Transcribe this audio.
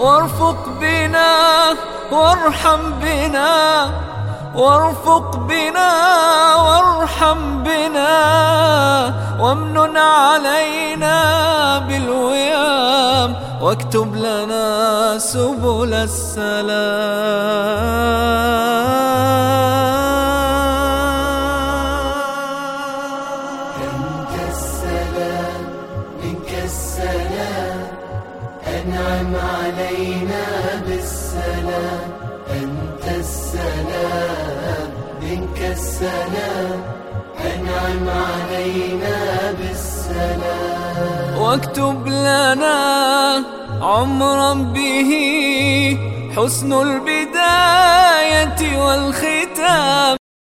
وارفق بنا وارحم بنا وارفق بنا وارحم بنا وامنن علينا بالويام واكتب لنا سبل السلام. أنت السلام. أنعم علينا بالسلام. أنت السلام منك السلام. أنعم علينا بالسلام. واكتب لنا عمرا به حسن البداية والختام.